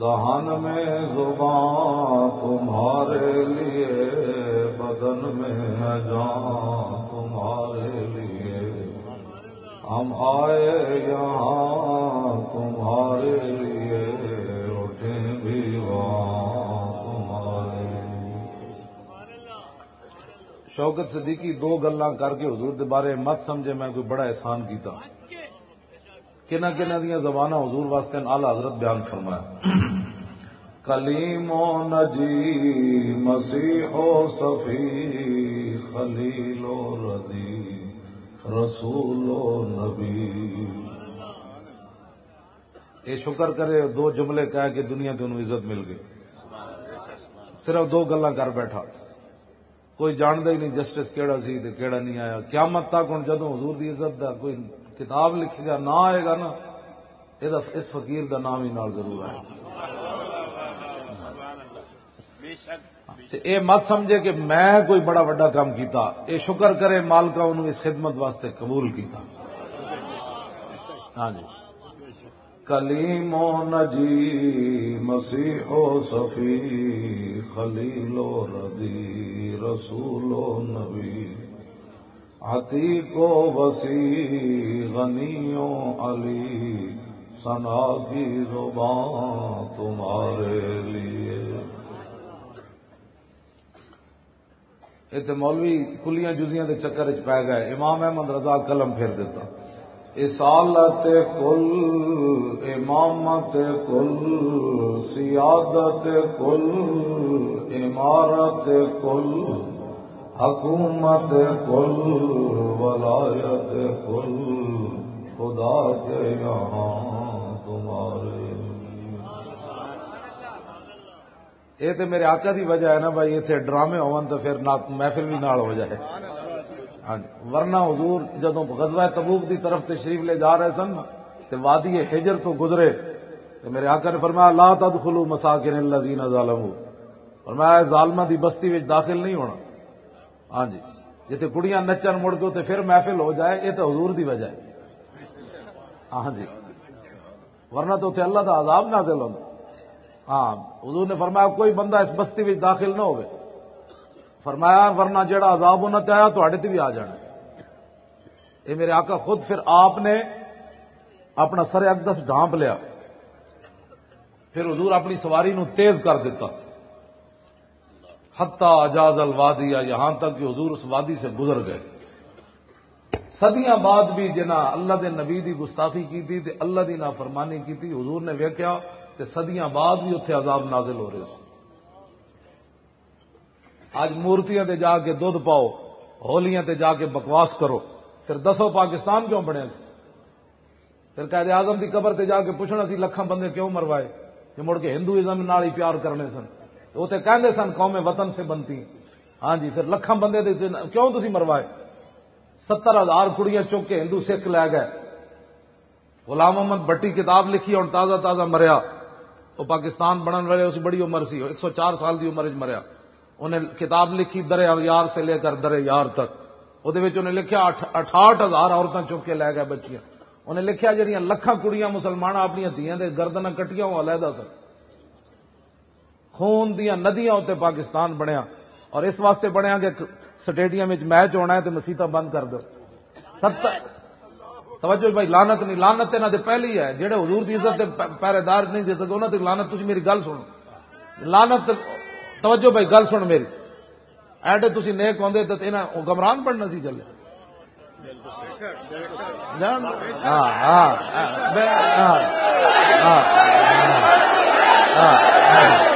دہن میں زبان تمہارے لیے، بدن میں ہے جان تمہارے لیے۔ ہم آئے یہاں تمہارے لیے، اٹھیں بھی وہاں تمہارے لیے۔ شوکت صدیقی دو گلاں کر کے حضور دے بارے مت سمجھے، میں کوئی بڑا احسان کیتا۔ کنہ کنہ دیا زبانہ حضور واسطے آلہ حضرت بیان فرمایا۔ کلیم و نجی مسیح و صفی خلیل و ردی رسول و نبی۔ یہ شکر کرے دو جملے کہہ کہ دنیا تے انہوں عزت مل گئی۔ صرف دو گلاں کر بیٹھا۔ کوئی جاندا ہی نہیں جسٹس کیڑا سی تے کیڑا نہیں آیا۔ قیامت تک ہن جدوں حضور دی عزت دا کوئی کتاب لکھے گا نہ آئے گا نا، یہ اس فقیر دا نام ہی نال ضرور آئے اے مت سمجھے کہ میں کوئی بڑا بڑا کام کیتا، اے شکر کرے مالکا انہوں اس خدمت واسطے قبول کیتا۔ ہاں جی۔ کلیم و نجی مسیح و صفی، خلیل و ردی، رسول و نبی۔ عتیق و وسیع، غنی و علی سنا کی زبان تمہارے لیے۔ اتنے مولوی کلیاں جزیاں دے چکر چ پی گئے۔ امام احمد رضا قلم پھیر دیتا۔ اصالت کل امامت کل، سیادت کل عمارت کل۔ حکومت کل ولایت کل، خدا کے یہاں تمہارے یہ تو میرے آقا دی وجہ ہے نا بھائی اتنے ڈرامے ہون تو پھر محفل بھی نال ہو جائے۔ ہاں جی، ورنہ حضور جدو غزوہ تبوک دی طرف تشریف لے جا رہے سن تے وادی ہجر تو گزرے تو میرے آقا نے فرمایا، لا تدخلوا مساکن الذین ظلموا۔ فرمایا ظالمہ دی بستی وچ داخل نہیں ہونا۔ ہاں جی۔ جتے کڑیاں نچن مڑ کے پھر محفل ہو جائے، یہ تو حضور دی وجہ ہے۔ ہاں جی۔ ورنہ تو تے اللہ دا عذاب نازل ہونا۔ ہاں حضور نے فرمایا، کوئی بندہ اس بستی وچ داخل نہ ہوئے۔ فرمایا، ورنہ جڑا عذاب ہونا چاہیا تو تے بھی آ جانا۔ یہ میرے آقا، خود پھر آپ نے اپنا سر اقدس ڈھانپ لیا۔ پھر حضور اپنی سواری نو تیز کر دیتا حتی اجاز الوادیا یہاں تک کہ حضور اس وادی سے گزر گئے۔ صدیاں بعد بھی جنا اللہ دے نبی دی گستاخی کی تھی تے اللہ دی نافرمانی کی تھی، حضور نے ویکیا تے صدیاں بعد بھی اتنے عذاب نازل ہو رہے سن۔ آج مورتیاں تے جا کے دودھ پاؤ، ہولیاں تے جا کے بکواس کرو، پھر دسو پاکستان کیوں بنے سی پھر قائد اعظم دی قبر تے جا کے پوچھنا سی لکھاں بندے کیوں مروائے یہ مڑ کے ہندوازم نال ہی پیار کرنے سن۔ وہ تے کہندے سن قوم وطن سے بنتی ہاں جی پھر لکھاں بندے دے کیوں تسی مروائے؟ ستر ہزار کڑیاں چک کے ہندو سکھ لے گئے۔ غلام محمد بٹی کتاب لکھی اور تازہ تازہ مریا۔ وہ پاکستان بنن والے اس بڑی عمر سی، ایک سو چار سال دی عمر مریا۔ انہیں کتاب لکھی در یار سے لے کر در یار تک۔ وہ لکھیا اٹھاٹھ ہزار عورتیں چک کے لے گئے بچیاں۔ انہیں لکھیا جہاں لکھاں کڑیاں مسلمان اپنی دیا دے گردن کٹیاں وہ علیحدہ سن۔ خون دیا ندیاں اتنے پاکستان بنیا۔ اور اس واسطے بنیا کہ سٹیڈیم میچ ہونا ہے تو مسیطا بند کر دو۔ ستر توجہ بھائی لانت نہیں لانت انہوں نے پہلی ہے۔ جہے حضور دی عزت پہرے دار نہیں دے سکے انہوں نے لانت تھی میری گل سنو۔ لانت توجہ بھائی، گل سن میری۔ ایڈے تھی نیک آدھے تو انہیں گمران پڑھنا سی چلے ہاں، ہاں، ہاں،, ہاں ہاں ہاں ہاں۔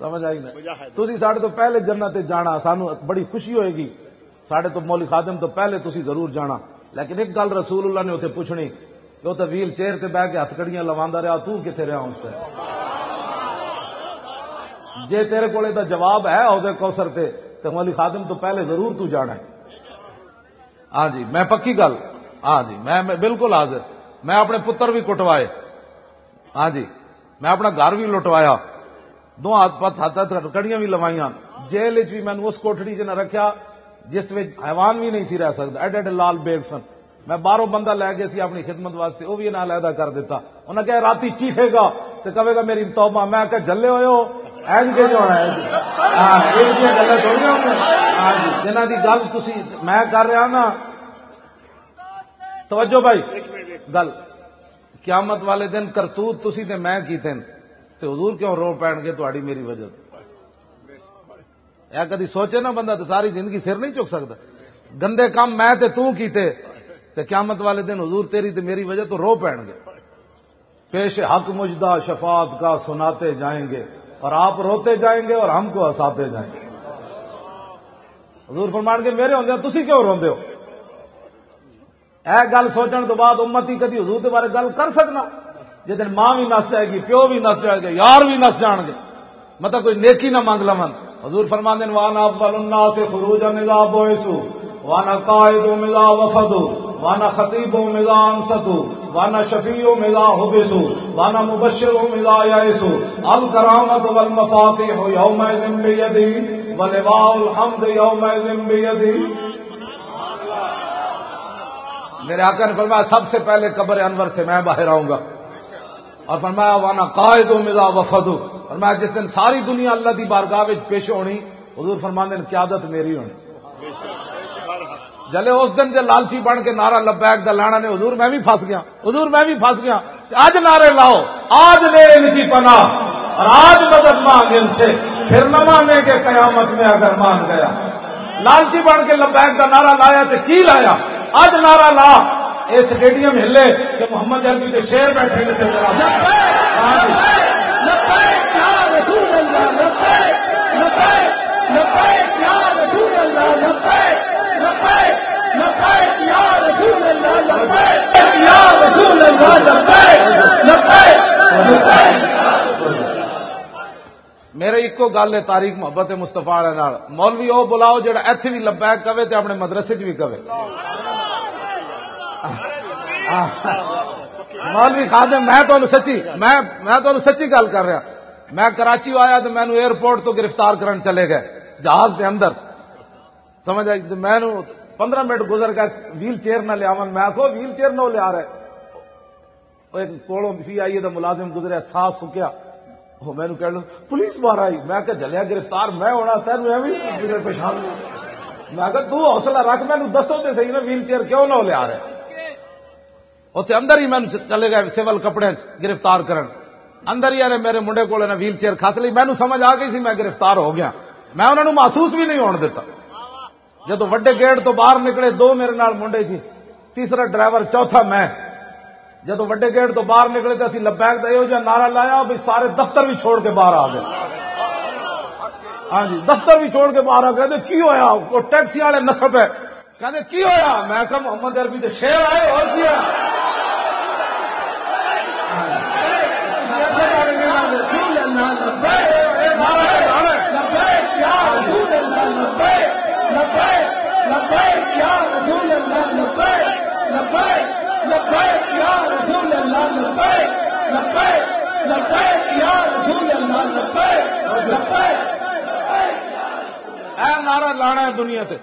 سمجھ آئی نا تھی سڈے تو پہلے جنت جانا سانو بڑی خوشی ہوئے گی۔ سڈے تو مولی خادم تو پہلے تھی ضرور جانا۔ لیکن ایک گل رسول اللہ نے اتنے پوچھنی کہ وہ تو ویل چیئر تے بہ کے ہتھ کڑیاں لوا رہا تو کتنے رہا اس پہ جے تیرے کو جواب ہے حوضے کوسر تے تو مولی خادم تو پہلے ضرور تو جانا ہے۔ ہاں جی میں پکی گل۔ ہاں جی میں بالکل حاضر۔ میں اپنے پتر بھی کٹوائے۔ ہاں جی میں اپنا گھر بھی لٹوایا دو ہاتھ پت ہاتھ کڑیاں بھی لوائیاں۔ جیل بھی میں اس کوٹڑی چ نہ رکھیا، جس میں حیوان بھی نہیں سی رہ سکتا۔ ایڈے ایڈے لال بیگ سن۔ میں باہروں بندہ لے گیا سی اپنی خدمت واسطے، وہ بھی نہ علیحدہ کر دیتا۔ انہیں کہا راتی چیخے گا تو کہے گا میری توبہ۔ میں کہ جلے ہوئے ہو؟ این ہونا ہے۔ ہاں، ہاں جی، جنہ دی گل تسی میں کر رہا نا۔ توجہ بھائی، گل۔ قیامت والے دن کرتوت تسی تے میں کیتے تے حضور کیوں رو پین گے؟ تہاڈی میری وجہ یا کدی سوچے نا بندہ تو ساری زندگی سر نہیں چک سکتا۔ گندے کام میں تے تو کیتے، تے قیامت والے دن حضور تیری تے میری وجہ تو رو پین گے۔ پیش حق مجدہ شفاعت کا سناتے جائیں گے اور آپ روتے جائیں گے اور ہم کو ہساتے جائیں گے۔ حضور فرمان کے میرے ہوندے تسی کیوں روندے ہو؟ اے گل سوچن تو بعد امتی کدی حضور دے بارے گل کر سکنا۔ جدن ماں بھی نس جائے گی، پیو بھی نس جائے گا یار بھی نس جان گے۔ مطلب کوئی نیکی نہ مانگ لمن حضور فرمان دین وانا افضل الناس خروجا نذا بوئسو وانا قائد مذا وفدو وانا خطیب مذا انستو وانا شفیع مذا حبسو وانا مبشر مذا یائسو الکرامت والمفاتح یوم ازم بیدی، ولواء الحمد یوم ازم بیدی۔ میرے آقا نے فرمایا، سب سے پہلے قبر انور سے میں باہر آؤں گا۔ اور فرمایا، وانا قائد مزا وفد فرمایا، جس دن ساری دنیا اللہ دی بارگاہ پیش ہونی، حضور فرمان دن قیادت میری ہونی. جلے اس دن جے لالچی بن کے نعرہ لبیک دا لانا نے، حضور میں بھی پھنس گیا، حضور میں بھی پھنس گیا آج نعرے لاؤ، آج لے ان کی پناہ، اور آج مدد مانگ ان سے، پھر نہ مانے کے قیامت میں اگر مان گیا. لالچی بن کے لبیک دا نعرہ لایا تو کی لایا؟ اج نعرہ لا یہ سٹیڈیم ہلے کہ محمد عربی کے شیر بیٹھے نے میرے ایکو گل ہے تاریخ محبت مستفا مولوی وہ بلاؤ جہاں اتنے بھی لبیک کہے اپنے مدرسے چ بھی کہے مولوی خادم، میں تو سچی، میں میں تو سچی گل کر رہا۔ میں کراچی آیا تو مینو ایئرپورٹ تو گرفتار کرن چلے گئے، جہاز دے اندر۔ سمجھ آئی؟ میں پندرہ منٹ گزر گئے ویل چیئر نہ لیا میں آخو ویل چیئر نہ لیا رہے۔ ایک کوڑوں بھی آئیے تو ملازم گزرے سا سکیا۔ وہ میں کہہ کہ پولیس باہر آئی؟ میں کہ جلیا گرفتار، میں ہونا تین میں پچھان میں کہ تو حوصلہ رکھ، میں دسو تو صحیح نا ویل چیئر کیوں نہ لیا رہے؟ اتنے اندر ہی میں چلے گئے سول کپڑے گرفتار کرن اندر ہی میرے منڈے کو ویل چیئر خاص لی مینو سمجھ آ گئی سی میں گرفتار ہو گیا میں انہوں نے محسوس بھی نہیں ہونے دیتا جدو وڈے گیٹ تو باہر نکلے دو میرے نال منڈے جی تیسرا ڈرائیور چوتھا میں جدو وڈے گیٹ تو باہر نکلے تو اسی لبیک کا یہ نعرہ لایا بھی سارے دفتر بھی چھوڑ کے باہر آ گئے ہاں جی دفتر بھی چھوڑ کے باہر آ گئے کی ہوا وہ ٹیکسی والے نسب ہے کہتے کی ہوا میں کہ محمد عربی دے شیر آئے اور کیا نعرہ لانا ہے دنیا تے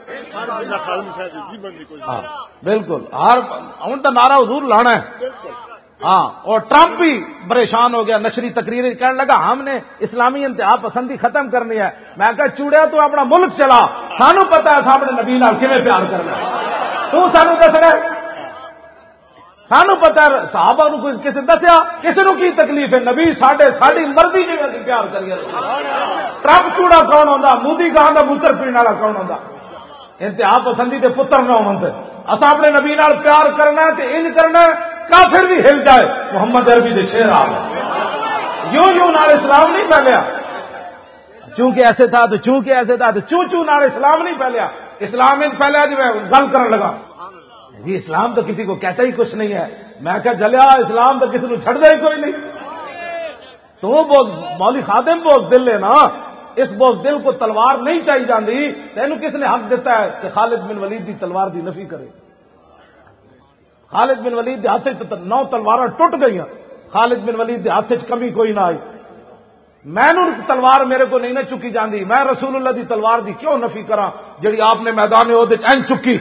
بالکل ہر ہوں تو نعرہ حضور لانا ہے ہاں اور ٹرمپ بھی پریشان ہو گیا نشری تقریر کہنے لگا ہم نے اسلامی انتہا پسندی ختم کرنی ہے میں کہ چوڑیا تو اپنا ملک چلا سانو پتا ہے سامنے نبی نال کیویں پیار کرنا تو سانو دس رہے سانو پتا صحابہ نو کسی دسیا؟ کسی نو کی تکلیف ہے؟ نبی ساڈے ساری مرضی جی اسی پیار کریے۔ ٹرمپ چوڑا کون ہوندا؟ مودی گاہ دا موتر پینے والا کون ہوندا؟ انتہا پسندی دے پتر نہ ہوندا اسا اپنے نبی نال پیار کرنا ہے تے انج کرنا ہے، کافر بھی ہل جائے۔ محمد عربی دے شیر آ یوں یوں نال اسلام نہیں پھیلیا۔ چونکہ ایسے تھا تو چونکہ ایسے تھا تو چوں چوں نال اسلام نہیں پھیلیا۔ اسلام ان پھیلیا جی میں گل کرنے لگا۔ جی اسلام تو کسی کو کہتا ہی کچھ نہیں ہے۔ میں کہ جلیا اسلام تو کسی کو چھڑ دے کوئی نہیں۔ تو بوز، مولی خادم بوز دل ہے نا۔ اس بوز دل کو تلوار نہیں چاہیے جاندی۔ تینو کس نے حق دیتا ہے کہ خالد بن ولید دی تلوار دی نفی کرے؟ خالد بن ولید دے ہاتھ نو تلوار ٹوٹ گئی خالد بن ولید دے ہاتھ کمی کوئی نہ آئی۔ میں تلوار میرے کو نہیں نہ چکی جاندی۔ میں رسول اللہ دی تلوار دی کیوں نفی کرا جڑی آپ نے میدان چکی۔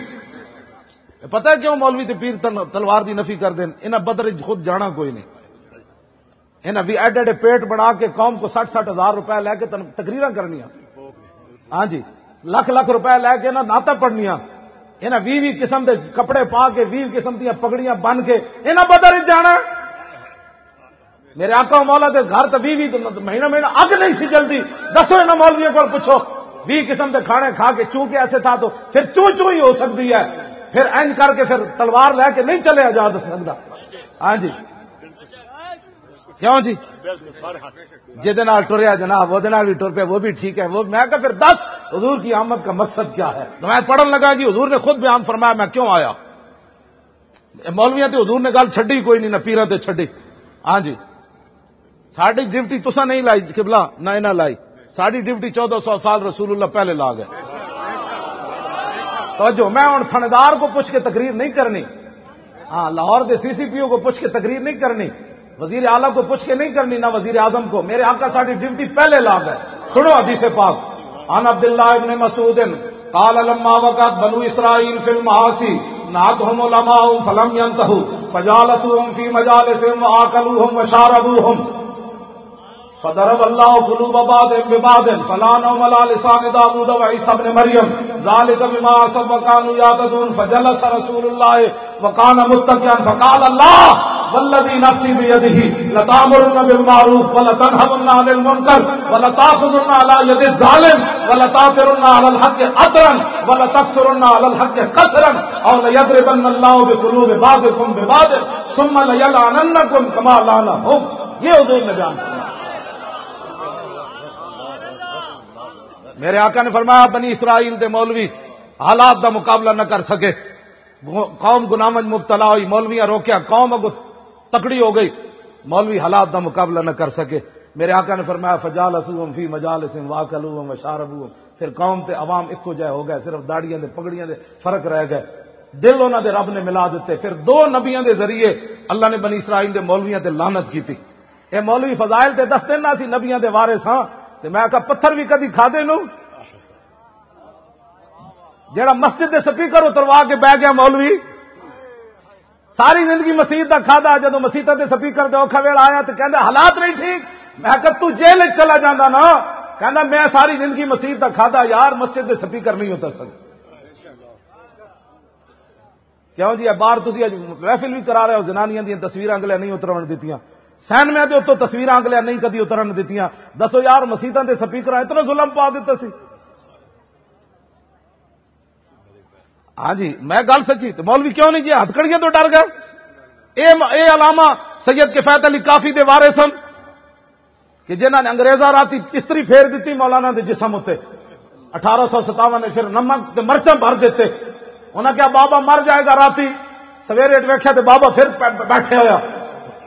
پتہ ہے کیوں مولوی تے پیر تلوار دی نفی کر دین؟ انہاں بدر خود جانا کوئی نہیں۔ انہاں بھی ایڈے ایڈے پیٹ بنا کے قوم کو سٹھ سٹھ ہزار روپے لے کے تقریر کرنی ہاں جی لکھ لکھ روپے لے کے انہاں ناتا پڑھنیاں انہاں وی وی قسم دے کپڑے پا کے، وی قسم دیا پگڑیاں بن کے انہاں بدر جانا۔ میرے آقا مولا دے گھر تو بھی مہینہ مہینہ اگ نہیں سی جلدی۔ دسو انہوں مولویوں کو پوچھو۔ بھی قسم کے کھانے کھا کے چون کے ایسے تھا تو پھر چو چو ہی ہو سکتی ہے۔ پھر این کر کے پھر تلوار لے کے نہیں چلے جا سکتا ہاں جی۔ کیوں جی؟ جہد ٹریا جناب، وہ بھی ٹر پہ وہ بھی ٹھیک ہے۔ وہ میں کہ پھر دس، حضور کی آمد کا مقصد کیا ہے؟ تو میں پڑھن لگا جی حضور نے خود بیان فرمایا، میں کیوں آیا؟ مولویاں تو حضور نے گل چڈی کوئی نہیں، نہ پیرا تے چڈی ہاں جی۔ ساری ڈیوٹی تسا نہیں لائی کبلا نہ لائی۔ ساری ڈیوٹی چودہ سو سال رسول اللہ پہلے لا گئے۔ تو جو میں ہوں تھندار کو پوچھ کے تقریر نہیں کرنی۔ ہاں لاہور دے سی سی پی او کو پوچھ کے تقریر نہیں کرنی۔ وزیر اعلیٰ کو پوچھ کے نہیں کرنی، نہ وزیر اعظم کو۔ میرے آقا ساری ڈیوٹی پہلے لا گئے سنو حدیث پاک۔ عن عبداللہ ابن مسعود، قال لما وقت بنو اسرائیل فی المعاصی ناتهم علماء فلم ينتهوا فجالسوهم في مجالسهم وآكلوهم وشاربوهم۔ فضرب الله قلوب بعض ببعض، فلا نوم على لسان داوود وعيسى ابن مريم ذلك بما اسب وكانوا يعتدون فجلس رسول الله وكان متكئا فقال الله والذي نفسي بيده لتامرن بالمعروف ولتنهون عن المنكر ولتاخذن على يد الظالم ولتاثرن على الحق اثرا ولتكسرن على الحق كسرا، او ليضربن الله بقلوب بعضكم ببعض، ثم ليلعننكم كما لعنهم یہ حضور نے بیان میرے آقا نے فرمایا، بنی اسرائیل دے مولوی حالات دا مقابلہ نہ کر سکے۔ قوم گنامج مبتلا ہوئی، مولویاں روکیا قوم تکڑی ہو گئی۔ مولوی حالات دا مقابلہ نہ کر سکے۔ میرے آقا نے فرمایا فجال اسوم فی مجالس واکلوم وشاربوم پھر قوم تے عوام اکو جائے ہو گئے، صرف داڑیاں دے، پگڑیاں دے فرق رہ گئے۔ دل انہوں دے رب نے ملا دیتے۔ پھر دو نبیاں دے ذریعے اللہ نے بنی اسرائیل دے مولویاں تے لانت کی تھی اے مولوی فضائل تے دس دن نہ سی نبیاں دے وارث ہاں۔ تے میں کہا پتھر بھی کدی کھا دے نو۔ جیڑا مسجد دے سپیکر اتروا کے بہ گیا مولوی۔ ساری زندگی مسیح کا کھادا جدو مسیح دے سپیکر دے اوکھا ویڑ آیا تو کہندا حالات نہیں ٹھیک۔ میں کہ تو جیل چلا جانا نا۔ کہندا میں ساری زندگی مسیح کا کھادا، یار مسجد دے سپیکر نہیں ہوتا سکتا کیوں جی؟ بار تھی محفل بھی کرا رہے ہو، زنانیاں دیا تصویر اگلے نہیں اترن دیتی سین میں اتو تصویر اگلے نہیں کدی اترن دیتی دسو یار مسیطا دے سپیکر اتنا ظلم پا دیتا سی۔ ہاں جی میں گل سچی تو مولوی کیوں نہیں جی ہتکڑیاں تو ڈر گئے۔ اے علامہ سید کفایت علی کافی دے وارے سن کہ جنہوں نے انگریزا راتی کستری پھیر دیتی مولانا دے جسم اتنے اٹھارہ سو ستاون نے پھر نمک مرچا بھر دیتے۔ انہیں کیا بابا مر جائے گا راتی؟ سویرے ویکیا تو بابا پھر بیٹھے ہوا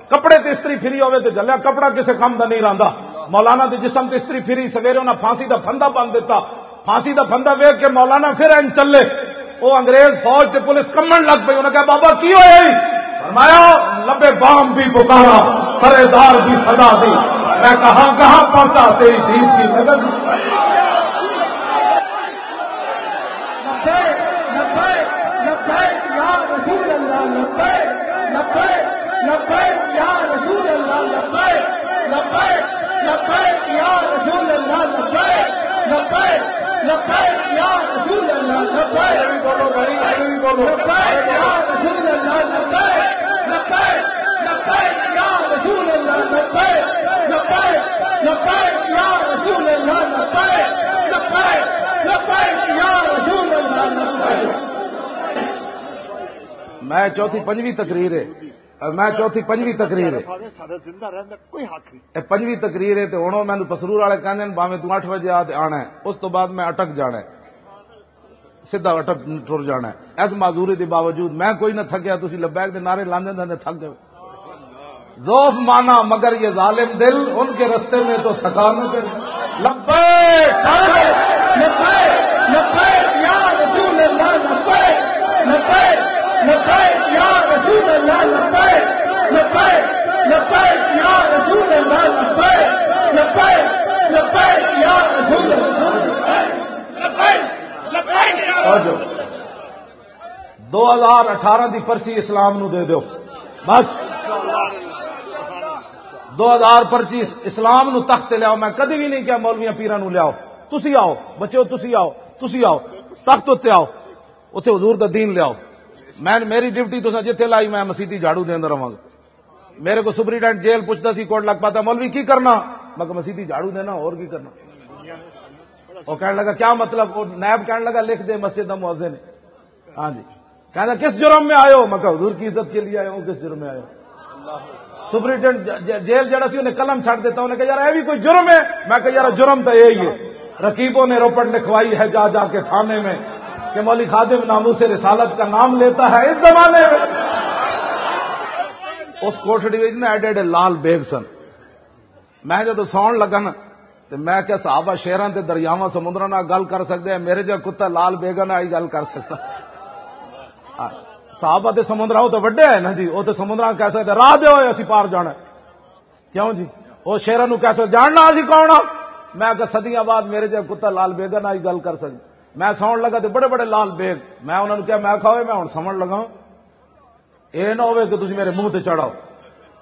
کپڑے تستری فری ہوئے تو جلیا کپڑا کسی کام کا نہیں رہا مولانا دے جسم تستری فری سویرے انہیں پھانسی دا پھندا بن دیتا پھانسی دا پھندا ویک کے مولانا پھر این چلے۔ وہ انگریز فوج تے پولیس کمن لگ پی انہیں کہا، بابا، کی ہوئے فرمایا، لبے بام بھی پکارا، سرے دار بھی صدا دی۔ میں کہاں کہاں پہنچا؟ تیری دین کی مدد میں چوتھی پنجویں تقریر ہے۔ میں چوتھی پنجویں تقریر ہے۔ پنجویں تقریر ہے تو ہوں مینو پسرور والے کہنے باوے تو اٹھ بجے آنا ہے۔ اس تو بعد میں اٹک جانا ہے۔ سیدا اٹک ٹر جانا ہے۔ اس معذوری کے باوجود میں کوئی نہ تھکیا تھی لبیک دے نعرے لاندے دے تھک گئے۔ زوف مانا مگر یہ ظالم دل ان کے رستے میں تو تھکا نہ کرے لبیک لبیک لبیک یا رسول اللہ لبیک لبیک لبیک یا رسول اللہ لبیک لبیک لبیک یا رسول اللہ لبیک لبیک لبیک یا رسول اللہ دو ہزار اٹھارہ دی پرچی اسلام نو دے دیو۔ بس۔ دو ہزار پرچی اسلام نو تخت لیاؤ۔ میں کدی بھی نہیں کیا مولویاں پیران نو لیاؤ۔ تسی آؤ بچو تسی آؤ تسی آؤ، تخت اتنے آؤ۔ اتنے حضور دا دین لیاؤ۔ میں میری ڈیوٹی تو جتھے لائی میں مسیتی جھاڑو دینا رہا میرے کو سپریٹینڈ جیل پوچھتا سی کوٹ لگ پاتا، مولوی کی کرنا؟ میں مسیتی جھاڑو دینا، اور کی کرنا؟ وہ کہنے لگا، کیا مطلب؟ وہ نیب کہنے لگا، لکھ دے مسجد مؤذن ہاں جی۔ کہنا کس جرم میں آئے ہو؟ میں کہا، حضور کی عزت کے لیے آئے ہوں، کس جرم میں آئے ہو؟ سپرنٹینڈنٹ جیل جڑا سی، انہیں قلم چھڑ دیتا، انہیں کہا، یار اے بھی کوئی جرم ہے؟ میں کہا، یار، جرم تو یہی ہے۔ رقیبوں نے روپٹ لکھوائی ہے جا جا کے تھانے میں۔ کہ مولی خادم نامو سے رسالت کا نام لیتا ہے اس زمانے میں۔ اس کوٹ ڈویژن ایڈیڈ لال بیگ سن۔ میں جدو سون لگا نا تو میں کیا صحابہ شہران تے دریاواں سمندر گل کر سکتے ہیں، میرے جو کتا لال بیگن آئی گل کر سکتا۔ صحابہ تے سمندر وہ تو وڈے ہے نا جی وہ تو سمندر کہہ سکتے راہ دے ہوئے اسی پار جانا۔ کیوں جی؟ وہ شہران کہہ سکتے جاننا اسی کون ہاں؟ میں کہ صدیاں بعد میرے جو کتا لال بیگن آئی گل کر سکتے میں سون لگا تو بڑے بڑے لال بیگ۔ میں انہوں نے کیا میں کھاوے میں ہوں سمجھ لگا یہ نہ ہوئے کہ تھی میرے منہ تے چڑھاؤ۔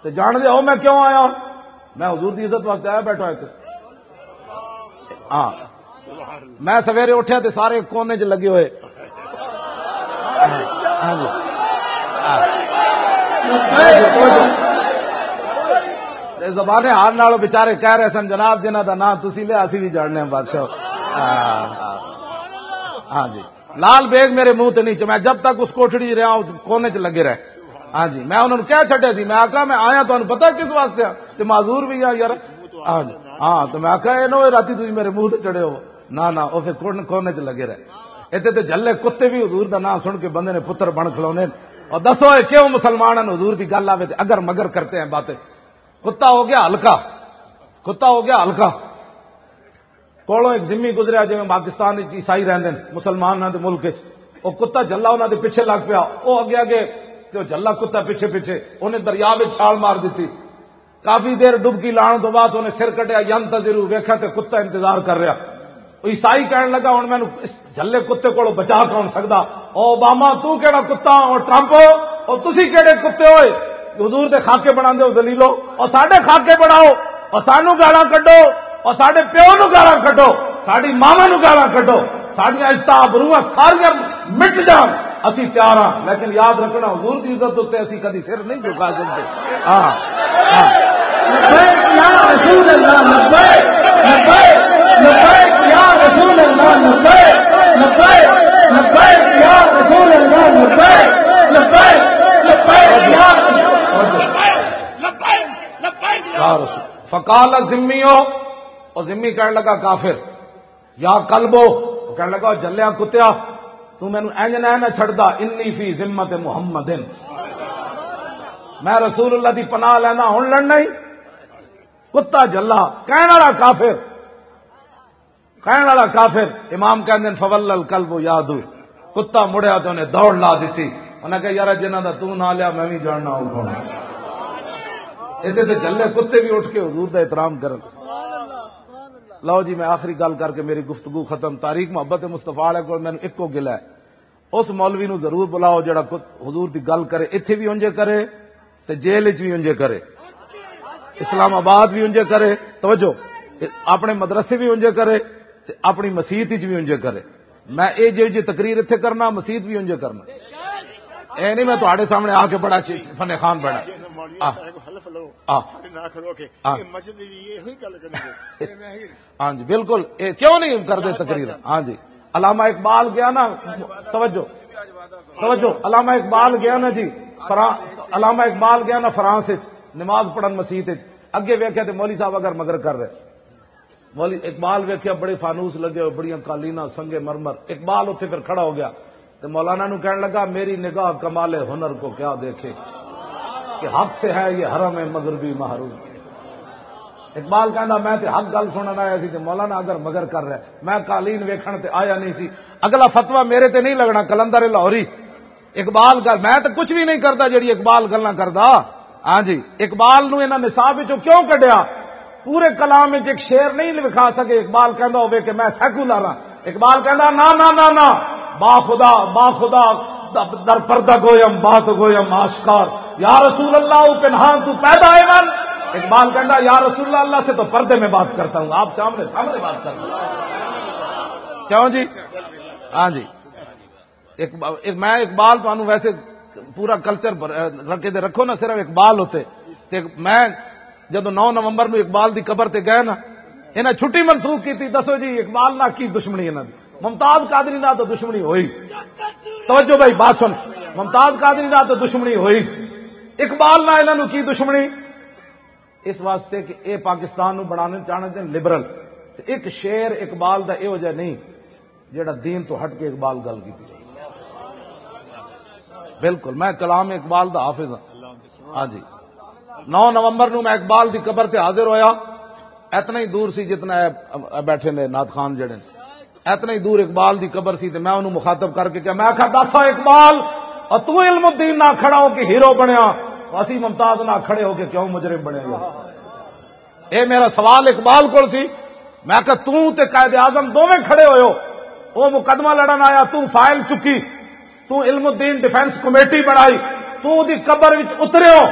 تو جان دے ہو میں کیوں آیا؟ میں حضور دی عزت واسطے آیا بیٹھا ہاں۔ میں سویرے اٹھیا تو سارے کونے چ لگے ہوئے۔ ہاں جی۔ ہاں۔ زبانے ہار نالو بچارے کہہ رہے سن، جناب جنہ دا نام تسی لے اسی بھی جاننے بادشاہ۔ ہاں۔ ہاں جی۔ لال بیگ میرے منہ تے نہیں میں جب تک اس کوٹڑی رہا ہوں، کونے چ لگے رہے۔ ہاں جی میں انہوں نے کیا چھٹے سی، میں آکا میں آیا تو پتا کس واسطے؟ تے معذور بھی آ یار۔ ہاں جی۔ ہاں تو میں آخا یہ نو رات تھی میرے منہ تے چڑھے ہو۔ نہ نہ وہ پھر کونے چ لگے رہے۔ اتنے تے جلے کتے بھی حضور دا نام سن کے بندے نے پتر بن کھلونے اور دسو، اے کیوں مسلمان حضور دی گل آئے اگر مگر کرتے ہیں باتیں؟ کتا ہو گیا ہلکا۔ کتا ہو گیا ہلکا۔ کولوں ایک زمی گزریا جی پاکستان عیسائی رہتے ہیں مسلمان ملک وہ کتا جلا انہوں دے پیچھے لگ پیا۔ وہ اگے اگے تو جلا کتا پیچھے پیچھے، انہیں دریا میں چھال مار دیتی کافی دیر ڈبکی لان تو بعد انہیں سر کٹیا، ین تجرو ویخا تو کتا انتظار کر رہا۔ عیسائی کہنے لگا ہوں مینو اس جلے کتے کو بچا کون سکتا او اوباما، تو کیڑا کتا؟ اور ٹرمپ ہو اور تسی کیڑے کتے ہوئے؟ حضور دے خاکے بنا دو زلیلو اور ساڈے خاکے بناؤ اور سانو گالا کڈو۔ اور سڈے پیو نو گالا کڈو ساری ماوا نو گالا کڈو سڈیا عزت بروہ ساریا مٹ جان۔ اسی تیار ہاں لیکن یاد رکھنا، حضور کی عزت اتنے اسی کدی سر نہیں جھکا سکتے۔ ہاں فکال ذمی ہو اور ذمی کہنے لگا، کافر، یا کلبو کہنے لگا جلیا کتیا، تو مینو اینج نہ چھڑدا، انی فی ذمت محمد. میں رسول اللہ دی پناہ لینا ہوں لڑنا ہی کتا جلا، کہنے والا کافر. کہنے والا کافر. امام کہندے فول القلب یاد کتا مڑیا تو انہیں دوڑ لا دیتی. انہیں کہا یار جنہ دا تو نہ لیا، میں بھی جاننا ہوں کون ادھر جلے کتے بھی اٹھ کے حضور دا احترام کرن. لو جی میں آخری گل کر کے میری گفتگو ختم۔ تاریخ محبت مستفا کو مینو ایک گلا ہے۔ اس مولوی نو ضرور بلاؤ جڑا حضور دی گل کرے۔ اتنے بھی انجے کرے تے جیل بھی انجے کرے۔ اسلام آباد بھی انجے کرے۔ توجہ، اپنے مدرسے بھی انجے کرے تے اپنی مسیت بھی انجے کرے۔ میں اے جی جی تقریر اتنے کرنا مسیت بھی انجے کرنا۔ اے نہیں، میں تھوڑے سامنے آ کے بڑا فن خان بڑا ہاں جی بالکل کیوں نہیں کرتے تقریر؟ ہاں جی علامہ اقبال گیا نا توجہ توجہ علامہ اقبال گیا نا جی علامہ اقبال گیا نا فرانس نماز پڑھن مسیح اگے ویکیا تو مولی صاحب اگر مگر کر رہے۔ مولی اقبال ویکیا بڑے فانوس لگے ہوئے بڑی کالینا سنگے مرمر۔ اقبال اتنے پھر کھڑا ہو گیا۔ تو مولانا نو کہنے لگا میری نگاہ کمال ہنر کو کیا دیکھے۔ کہ حق سے ہے یہ حرم ہے مگر بھی محروم۔ اقبال کہنا میں تے حق گل سننا آیا سی کہ مولانا اگر مگر کر رہا ہے، میں قالین ویکھن تے آیا نہیں سی۔ اگلا فتوا میرے تے نہیں لگنا، کلندر لاہوری۔ اقبال کر میں تے کچھ بھی نہیں کرتا جڑی اقبال گلا کردا۔ ہاں جی اقبال نو انہاں نصاب وچوں کیوں کڈیا؟ پورے کلام وچ ایک شعر نہیں لکھا سکے۔ اقبال کہندا ہوے کہ میں سیکولر ہاں۔ اقبال کہندا، نا نا نا نا۔ با خدا با خدا۔ در پردہ گویم، بات گویم، آشکار۔ یا رسول اللہ پنہان تو پیدا ہے من۔ اقبال کہنا یا رسول اللہ اللہ سے تو پردے میں بات کرتا ہوں۔ آپ سامنے سامنے بات کرتا ہوں۔ کیوں جی؟ ہاں جی۔ میں اقبال تو ویسے پورا کلچر رکھے دے، رکھو نا، صرف اقبال ہوتے۔ میں جدو نو نومبر نو اقبال دی قبر تے گئے نا، انہیں چھٹی منسوخ کی تھی۔ دسو جی اقبال نہ کی دشمنی انہوں نے ممتاز قادری نہ تو دشمنی ہوئی۔ توجہ بھائی، بات سن۔ ممتاز قادری نہ تو دشمنی ہوئی۔ اقبال نہ انہوں کی دشمنی؟ اس واسطے کہ اے پاکستان نو بنانے چاہنے دیں لبرل۔ ایک شیر اقبال دا اے ہو جائے نہیں جیڑا دین تو ہٹ کے اقبال گل کی بالکل، میں کلام اقبال دا حافظ ہوں ہاں جی۔ نو نومبر نو میں اقبال دی قبر تے حاضر ہویا۔ اتنا ہی دور سی جتنا بیٹھے نے نات خان جڑے اتنا ہی دور اقبال دی قبر سی تے میں انہوں مخاطب کر کے کیا، میں آخا دسا اقبال، اور تو علم الدین نہ کھڑا ہو کے ہیرو بنیا۔ اسی ممتاز نہ کھڑے ہو کے کیوں مجرم بنے گا۔ اے میرا سوال اقبال کو سی۔ میں کہ توں تے قائد اعظم دونوں کھڑے ہوئے ہو۔ وہ مقدمہ لڑن آیا، تو فائل چکی۔ تو علم الدین ڈیفینس کمیٹی بنائی۔ تو دی قبر وچ اترے ہو۔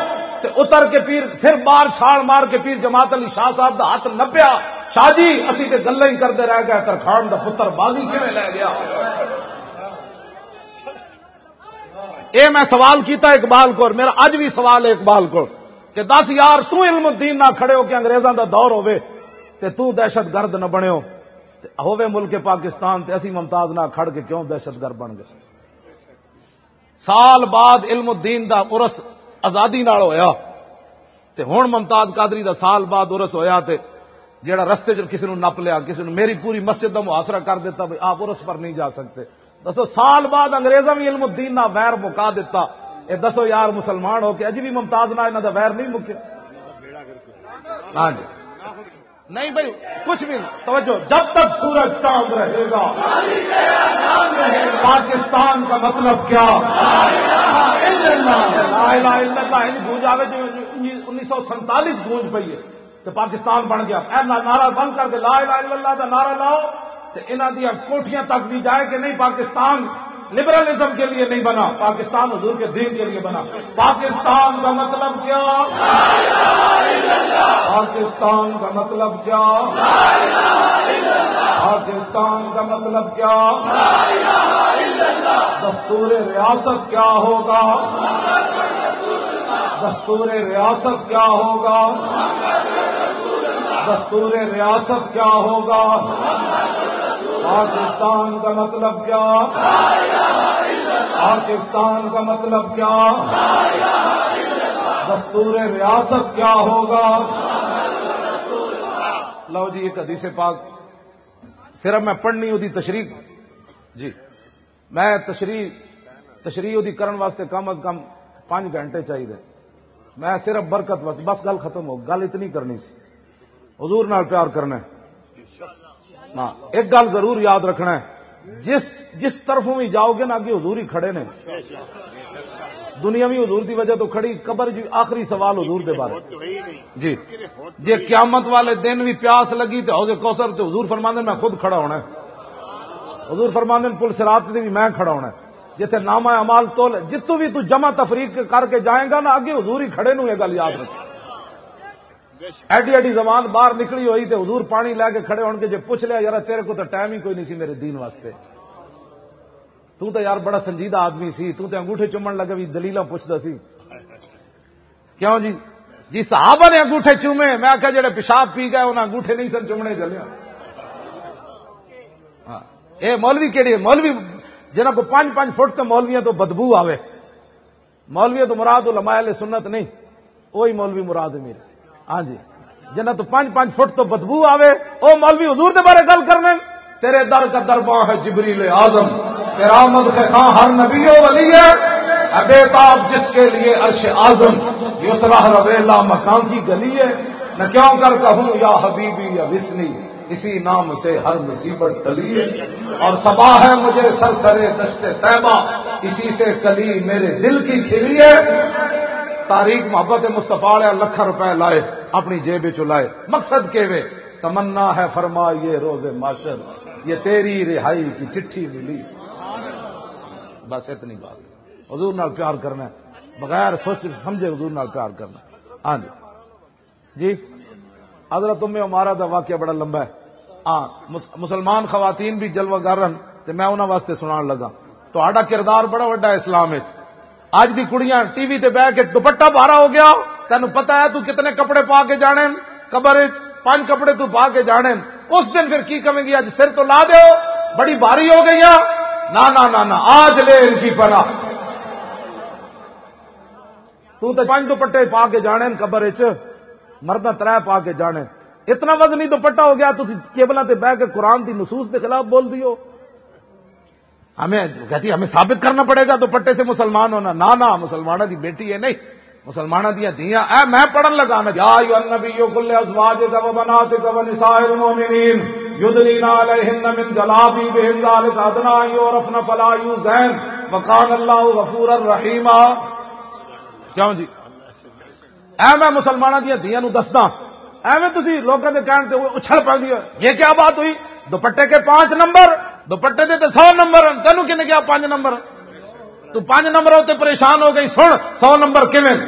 تے اتر کے پیر، پھر بار چھاڑ مار کے پیر جماعت علی شاہ صاحب دا ہاتھ نپیا شاہ جی اسی تے گلیں ہی کرتے رہ گئے ترخان دا پتر بازی کیویں لے گیا؟ اے میں سوال کیتا اقبال کو اور میرا اج بھی سوال ہے اقبال کو کہ دس یار، تو علم الدین نہ کھڑے ہو کہ انگریزاں دا دور ہوے تے تو دہشت گرد نہ بنیو تے ہوے ملک پاکستان، تے اسی ممتاز نہ کھڑ کے کیوں دہشت گرد بن گئے؟ سال بعد علم الدین دا عرس آزادی نال ہویا۔ تے ہن ممتاز قادری دا سال بعد ارس ہویا تے جڑا رستے چ کسی نو نپ لیا کسی نو میری پوری مسجد دا محاصرہ کر دیتا بھائی آپ ارس پر نہیں جا سکتے۔ دسو، سال بعد انگریزاں بھی علم الدین نہ ویر مکا دیتا۔ اے دسو یار مسلمان ہو کے اج بھی ممتاز نہ انہاں دا ویر نہیں مکیا۔ ہاں جی۔ نہیں بھائی، کچھ بھی توجہ، جب تک سورج چاند رہے گا۔ پاکستان کا مطلب کیا؟ گونج آئے جی انیس سو سینتالیس گونج پی ہے۔ تو پاکستان بن گیا۔ نعرہ بند کر کے لا الہ الا اللہ کا نعرہ لاؤ۔ تو انہوں دیا کوٹیاں تک بھی جائے کہ نہیں، پاکستان لبرلزم کے لیے نہیں بنا، پاکستان حضور کے دین کے لیے بنا۔ پاکستان کا مطلب کیا؟ پاکستان کا مطلب کیا؟ پاکستان کا مطلب کیا؟ دستور ریاست کیا ہوگا؟ دستور ریاست کیا ہوگا؟ دستور ریاست کیا ہوگا؟ پاکستان کا مطلب کیا؟ پاکستان کا مطلب کیا؟ دستور ریاست کیا ہوگا؟ لو جی ایک حدیث پاک۔ صرف میں پڑھنی ہوتی تشریح۔ جی میں تشریح تشریح ہوتی کرن واسطے کم از کم پانچ گھنٹے چاہیے میں صرف برکت بس بس گل ختم ہو، گل اتنی کرنی سی۔ حضور نال پیار کرنا۔ ہے ہاں ایک گل ضرور یاد رکھنا ہے۔ جس جس طرفوں بھی جاؤ گے نا اگے حضور ہی کھڑے نے۔ دنیا بھی حضور دی وجہ تو کھڑی، قبر جی آخری سوال حضور دے بارے۔ جی۔ جی قیامت والے دن بھی پیاس لگی تو حوض کوثر تو حضور فرماندے میں خود کھڑا ہونا ہے۔ حضور فرماندے پل سرات بھی میں کھڑا ہونا ہے۔ جتنے نامہ امال تو جتوں بھی تو جمع تفریق کر کے جائیں گا نا اگے حضور ہی کھڑے نو یہ گل یاد رکھ ایڈی ایڈی زبان باہر نکلی ہوئی تے حضور پانی لے کے کھڑے ہون کے جے پوچھ لیا یار تیرے کو تو ٹائم ہی کوئی نہیں سی میرے دین واسطے۔ تو تے یار بڑا سنجیدہ آدمی سی، تو تے انگوٹھے چومن لگا بھی دلیل پوچھتا سی۔ کیوں جی؟ جی صحابہ نے انگوٹھے چومے، میں آخیا جڑے پیشاب پی گئے انہیں انگوٹھے نہیں سن چومنے چلے ہاں اے مولوی کہڑی مولوی جنہوں کو پانچ پانچ فٹ تو مولویاں تو بدبو آوے۔ مولوی تو مراد علماء سنت نہیں وہی مولوی مراد ہے میرے ہاں جی۔ جنہ تو پانچ پانچ فٹ تو بدبو آوے، او مولوی حضور دے بارے گل کرنے۔ تیرے در کا درباں ہے جبریل اعظم۔ تیرا مد خاں ہر نبی و ولی ہے۔ ابے تاب جس کے لیے عرش اعظم یسرا رویلا مکان کی گلی ہے، نہ کیوں کر کہوں، یا حبیبی یا وسنی اسی نام سے ہر مصیبت ٹلی ہے۔ اور سبا ہے مجھے سر سرے دشت طیبہ، اسی سے کلی میرے دل کی کھلی ہے۔ تاریخ محبت مستفا لکھا روپے لائے، اپنی جیب چلائے مقصد کے وے تمنا ہے فرما یہ روز معاشر، یہ تیری رہائی کی چٹھی ملی۔ بس اتنی بات۔ حضور نال پیار کرنا ہے۔ بغیر سوچ سمجھے حضور نال پیار کرنا ہے۔ ہاں جی۔ جی؟ حضرت ام عمارہ دا واقعہ بڑا لمبا ہے۔ ہاں مسلمان خواتین بھی جلوہ گارن تے میں انہاں واسطے سنان لگا۔ تو کردار بڑا وڈا ہے اسلام وچ۔ اج دی کڑیاں ٹی وی تے بیٹھ کے دوپٹہ بارا ہو گیا، تینوں پتا ہے تو کتنے کپڑے پا کے جانے قبر پانچ کپڑے تو پا کے جانے اس دن پھر کی کہیں گی؟ اج سر تو لا دیو، بڑی باری ہو گئی نہ نہ نہ آج لے ان کی پڑا تو تے پانچ دوپٹے پا کے جانے قبر وچ مردہ ترے پا کے جانے اتنا وزنی دوپٹہ ہو گیا تو کیبل تے بہ کے قرآن دی نصوص کے خلاف بول دیو۔ ہمیں کہتی ہمیں ثابت کرنا پڑے گا دوپٹے سے مسلمان ہونا۔ نہ نہ مسلمانوں دی بیٹی ہے، نہیں۔ مسلمانوں دیا دیا اے، میں پڑھن لگا نا یا ایو النبی کل ازواجک و بناتک و نساء المؤمنین یدنین علیہن من جلابی بہن ذالک ادنا یعرفن فلا یوزین۔ وکان اللہ غفور الرحیم کیوں جی؟ اے، میں مسلمانوں دیا دیا نو دسدا۔ ایویں تسی لوکاں دے کہن تے اچھل پاندی یہ کیا بات ہوئی؟ دوپٹے کے پانچ نمبر۔ دوپٹے دے تے سو نمبر تینوں کنے کیا پانچ نمبر تو پانچ نمبر ہوتے پریشان ہو گئی، سن، سو نمبر کیون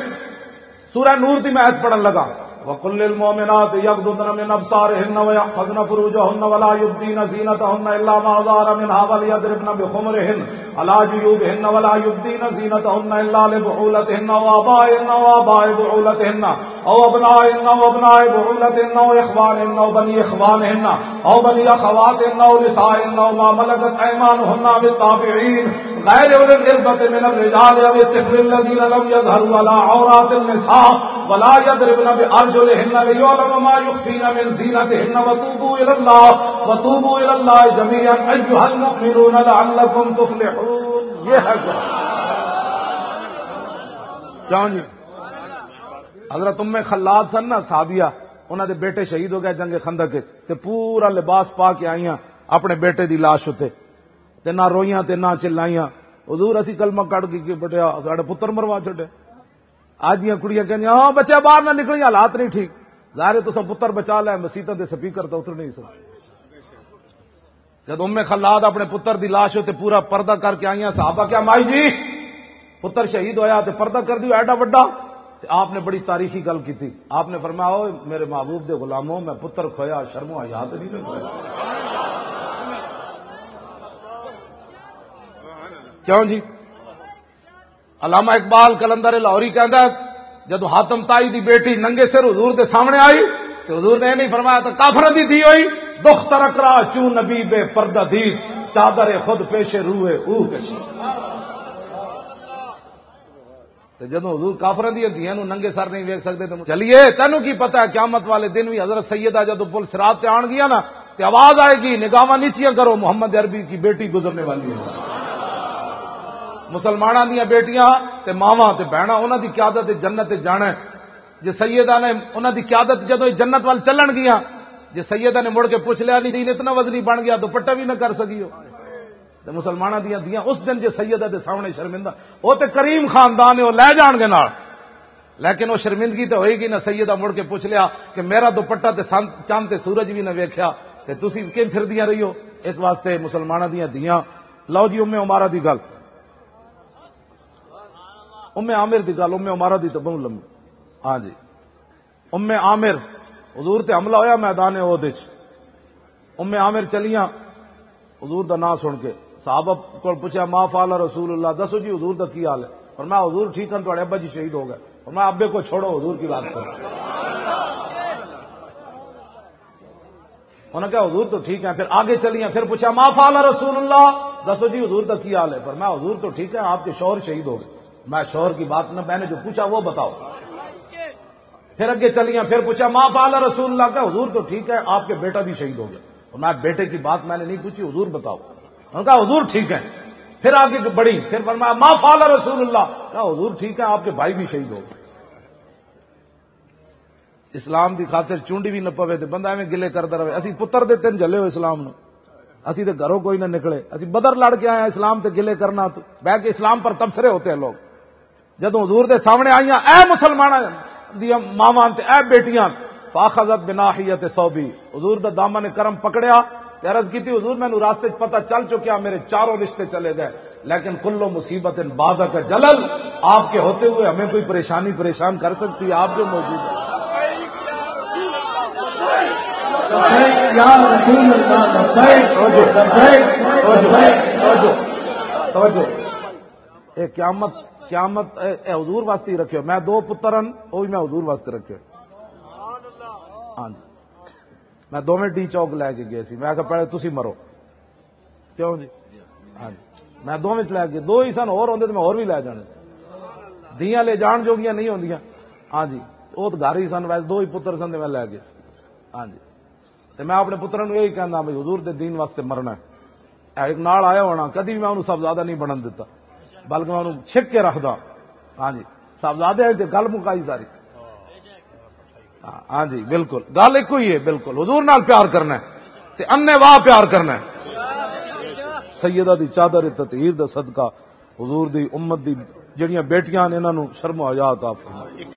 سورہ نور دی میں پڑھن لگا۔ وقل للمؤمنات يغضضن من ابصارهن ويحفظن فروجهن ولا يبدين زينتهن الا ما ظهر منها وليضربن بخمرهن على جيوبهن ولا يبدين زينتهن الا لبعولتهن وابائهن واباء بعولتهن او ابنائهن وابناء بعولتهن واخوانهن وبني اخوانهن او بني اخواتهن ونسائهن وما ملكت ايمانهن بالتابعين غیر اول الغربت من الرجال او الطفل الذين لم يظهروا على عورات النساء ولا يضربن بارجلهن ليعلم ما يخفين من زينتهن وتوبوا الى الله وتوبوا الى الله جميعا ايها المؤمنون لعلكم تفلحون یہ ہے کیوں جی۔ حضرت ام خلاد سن نا، صحابیہ، انہاں دے بیٹے شہید ہو گئے جنگ خندق وچ، تے پورا لباس پا کے آئیاں اپنے بیٹے دی لاش ہوتے تے نہ روئیاں تے نہ چلائیاں۔ حضور اسی کلمہ کٹ کے بٹیا ساڈے پتر مروا چھڈے۔ آج دیا کڑیاں کہ ہاں بچے باہر نہ نکلی حالات نہیں ٹھیک۔ ظاہر تو سب پتر بچا لے مسیطوں دے سپیکر تو اتر نہیں سکتے جب ام خلاد اپنے پتر دی لاش ہوتے پورا پردہ کر کے آئیاں، صحابہ کیا، مائی جی پتر شہید ہویا تے پردہ کر دیو، ایڈا وڈا۔ تے آپ نے بڑی تاریخی گل کی تھی۔ آپ نے فرمایا ہو میرے محبوب دے غلاموں، میں پتر کھویا شرمو یاد نہیں رکھا کیوں جی؟ علامہ اقبال کلندر لاہوری کہندا جدو حاتم تائی دی بیٹی ننگے سر حضور دے سامنے آئی تو حضور نے نہیں فرمایا تو کافر دی تھی ہوئی، دخ ترکرا چون نبی بے پردہ دی چادر خود پیش روح اوہ کشی جدو حضور کافر دیا دیا نو ننگے سر نہیں ویک سکتے تو چلیے تینو کی پتا ہے، قیامت والے دن بھی حضرت سیدہ جدو پل سرات تے آن گیا نا، تے آواز آئے گی نگاہ نیچیاں کرو، محمد عربی کی بیٹی گزرنے والی ہے۔ مسلمانوں دیا بیٹیاں تے ماوا تے بہنا انہوں دی قیادت جنت جانا جی سیدہ نے انہوں دی قیادت جدو جنت وال چلن گیا جی سیدہ نے مڑ کے پوچھ لیا، نہیں دین اتنا وزنی بن گیا دوپٹا بھی نہ کر سکی ہو تے مسلمانوں دیا دیا اس دن جی سیدہ دے سامنے شرمندہ وہ تے کریم خاندان ہے وہ لے جان گے نال۔ لیکن وہ شرمندگی تو ہوئے گی نہ سیدہ مڑ کے پوچھ لیا کہ میرا دوپٹا تے چاند تے سورج بھی نہ ویکھیا، تے تسی کیوں پھر دیا رہی ہو اس واسطے مسلمانوں دیا دیا لو جی امے عمارہ دی گل۔ ام عامر دی گل ام عمارہ دی تو بہت لمبی۔ ہاں جی۔ ام عامر، حضور تے حملہ ہویا میدان عہد وچ۔ ام عامر چلیاں۔ حضور دا نام سن کے صحابہ کو پوچھا ما فعل رسول اللہ دسو جی حضور دا کی حال ہے؟ فرمایا، حضور ٹھیک ہے تھوڑے ابا جی شہید ہو گئے۔ فرمایا، ابے کو چھوڑو، حضور کی بات کرو۔ انہوں نے کہا، حضور تو ٹھیک ہے پھر آگے چلیاں، پھر پوچھا ما فعل رسول اللہ دسو جی حضور دا کی حال ہے؟ فرمایا، حضور تو ٹھیک ہے آپ کے شوہر شہید ہو گئے۔ میں شوہر کی بات نہ میں نے جو پوچھا وہ بتاؤ۔ پھر اگے چلیاں، پھر پوچھا، ما فعل رسول اللہ؟ کا حضور تو ٹھیک ہے، آپ کے بیٹا بھی شہید ہو گیا۔ اور میں بیٹے کی بات میں نے نہیں پوچھی، حضور بتاؤ۔ انہوں نے کہا، حضور ٹھیک ہے پھر آگے بڑی پھر فرمایا، ما فعل رسول اللہ؟ کہا، حضور ٹھیک ہے آپ کے بھائی بھی شہید ہو گئے۔ اسلام دی خاطر چونڈی بھی نہ پوے تے بندہ ایویں گلے کرتا رہے۔ اسی پتر دے تین جلے ہو اسلام نو۔ اسی تے گھروں کوئی نہ نکلے۔ اسی بدر لڑ کے آئے اسلام تے گلے کرنا تو۔ بہ کے اسلام پر تبصرے ہوتے ہیں لوگ۔ جدو حضور دے سامنے آئیاں، اے مسلمان دیا ماواں تے، اے بیٹیاں، فاخذت بناحیت صوبی۔ حضور دا دامن کرم پکڑیا، تے عرض کی تھی حضور میں راستے پتہ چل چکیا، میرے چاروں رشتے چلے گئے۔ لیکن کلو مصیبت ان بادہ کا جلل آپ کے ہوتے ہوئے ہمیں کوئی پریشانی پریشان کر سکتی ہے، آپ جو موجود ہے توجہ لبیک توجہ۔ توجہ قیامت قیامت، اے حضور واسطے ہی رکھو میں دو پترن وہ بھی میں حضور واسطے رکھو ہاں جی۔ میں دونوں ڈی چوک لے کے گئے سی۔ میں کہ پہلے تسی مرو۔ کیوں جی؟ ہاں جی۔ میں دونوں چ لے کے، دو ہی سن، اور ہوندے تو میں اور بھی لے جانے سی۔ دیاں لے جان جوگیاں نہیں ہوندیاں۔ ہاں جی۔ وہ تو گھر ہی سن، ویسے دو ہی پتر سن تے میں لے گئے ہاں جی۔ تے میں اپنے پتروں نو یہی کہنا ہاں بھائی حضور دے دین واسطے مرنا ہے۔ ایک نال آیا ہونا، کدی بھی میں انہوں صاحبزادہ نہیں بنن دیتا۔ بلکہ میں انہوں چھک کے رکھدا ہاں جی۔ صاحبزادے ہیں تے گل مکائی ساری۔ ہاں- ہاں جی بالکل۔ گل ایک ہی ہے، بالکل۔ حضور نال پیار کرنا ہے۔ تے انے واہ پیار کرنا ہے۔ سیدہ دی چادر تطہیر دا صدقہ، حضور دی امت دی جڑیاں بیٹیاں نے انہاں نو شرم و حیا عطا فرمائے